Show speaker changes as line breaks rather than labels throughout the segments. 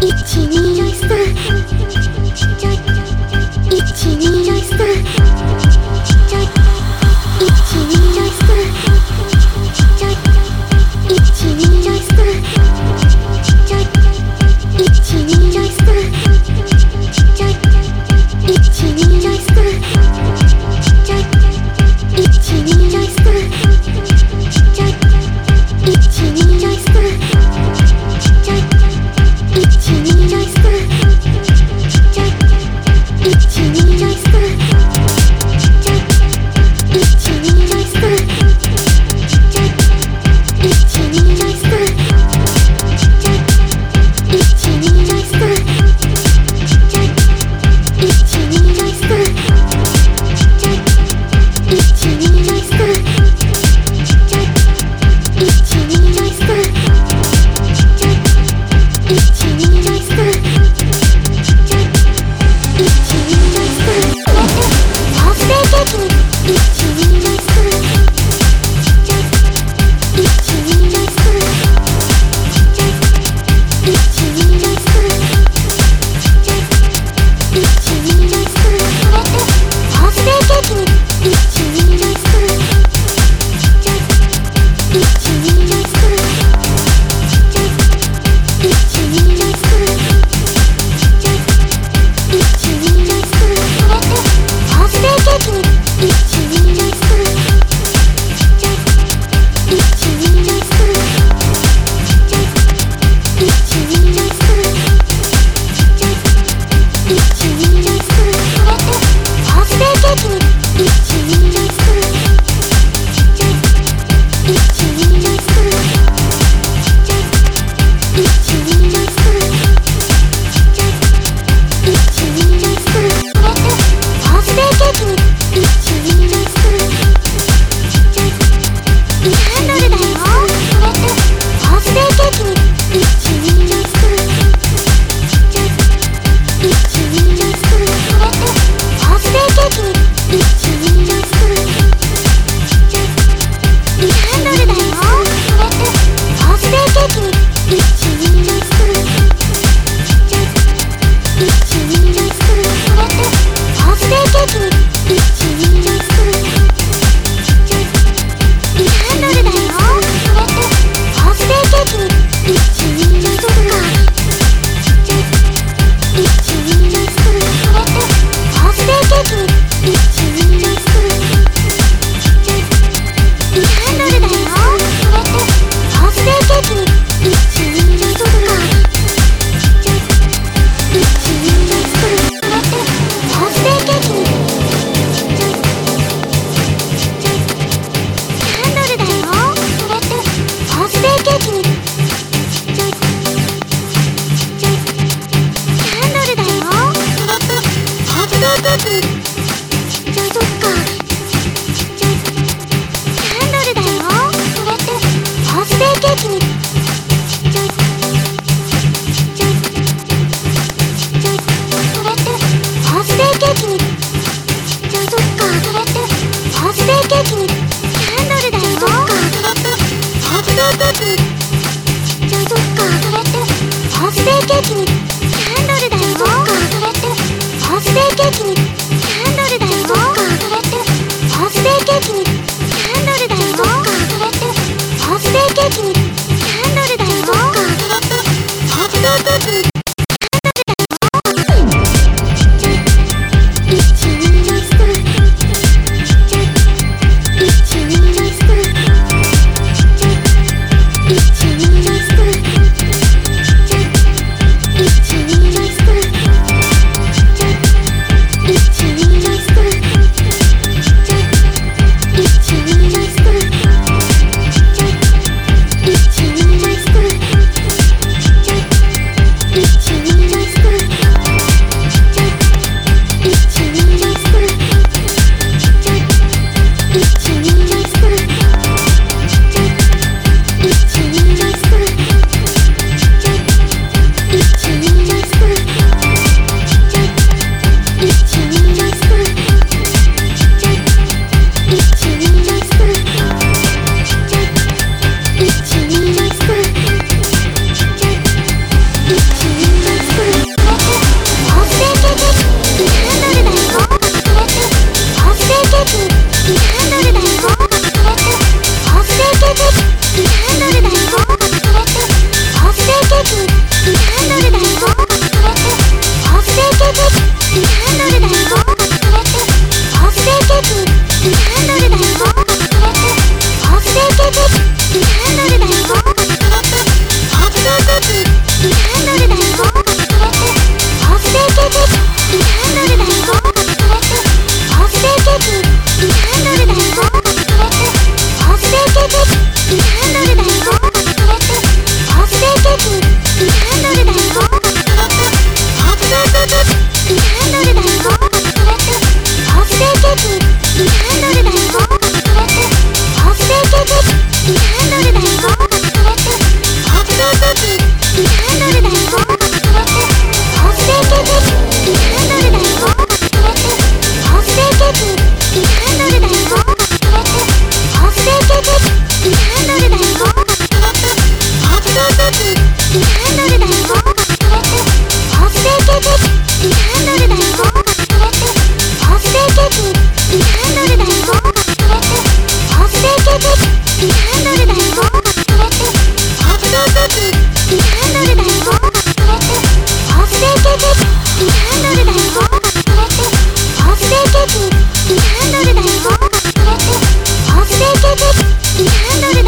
1 2 Can you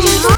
Come on.